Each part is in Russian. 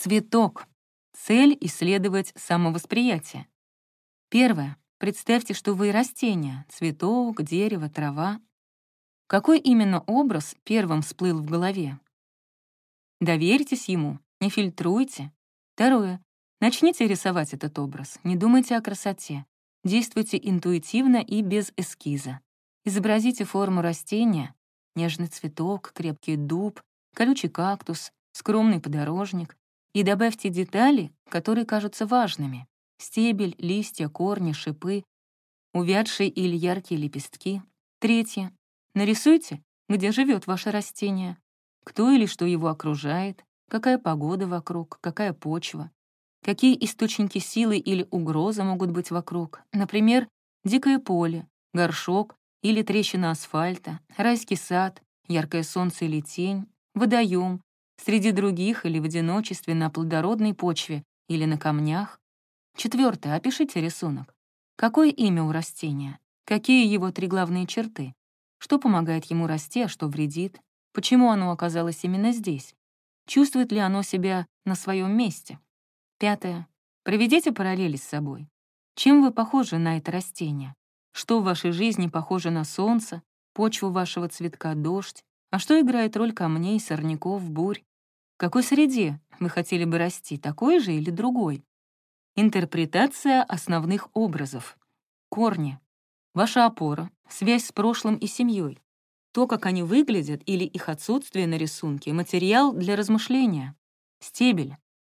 Цветок. Цель — исследовать самовосприятие. Первое. Представьте, что вы растение — цветок, дерево, трава. Какой именно образ первым всплыл в голове? Доверьтесь ему, не фильтруйте. Второе. Начните рисовать этот образ, не думайте о красоте. Действуйте интуитивно и без эскиза. Изобразите форму растения — нежный цветок, крепкий дуб, колючий кактус, скромный подорожник — и добавьте детали, которые кажутся важными — стебель, листья, корни, шипы, увядшие или яркие лепестки. Третье. Нарисуйте, где живет ваше растение, кто или что его окружает, какая погода вокруг, какая почва, какие источники силы или угрозы могут быть вокруг, например, дикое поле, горшок или трещина асфальта, райский сад, яркое солнце или тень, водоем, среди других или в одиночестве на плодородной почве или на камнях. Четвертое. Опишите рисунок. Какое имя у растения? Какие его три главные черты? Что помогает ему расти, а что вредит? Почему оно оказалось именно здесь? Чувствует ли оно себя на своем месте? Пятое. Проведите параллели с собой. Чем вы похожи на это растение? Что в вашей жизни похоже на солнце, почву вашего цветка, дождь? А что играет роль камней, сорняков, бурь? Какой среде вы хотели бы расти, такой же или другой? Интерпретация основных образов. Корни. Ваша опора, связь с прошлым и семьей. То, как они выглядят или их отсутствие на рисунке — материал для размышления. Стебель.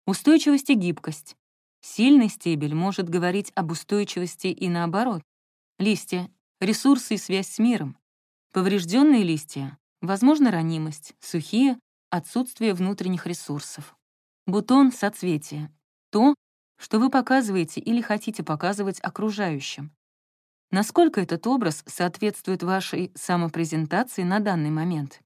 Устойчивость и гибкость. Сильный стебель может говорить об устойчивости и наоборот. Листья. Ресурсы и связь с миром. Поврежденные листья. Возможно, ранимость. Сухие — отсутствие внутренних ресурсов. Бутон — соцветие. То, что вы показываете или хотите показывать окружающим. Насколько этот образ соответствует вашей самопрезентации на данный момент?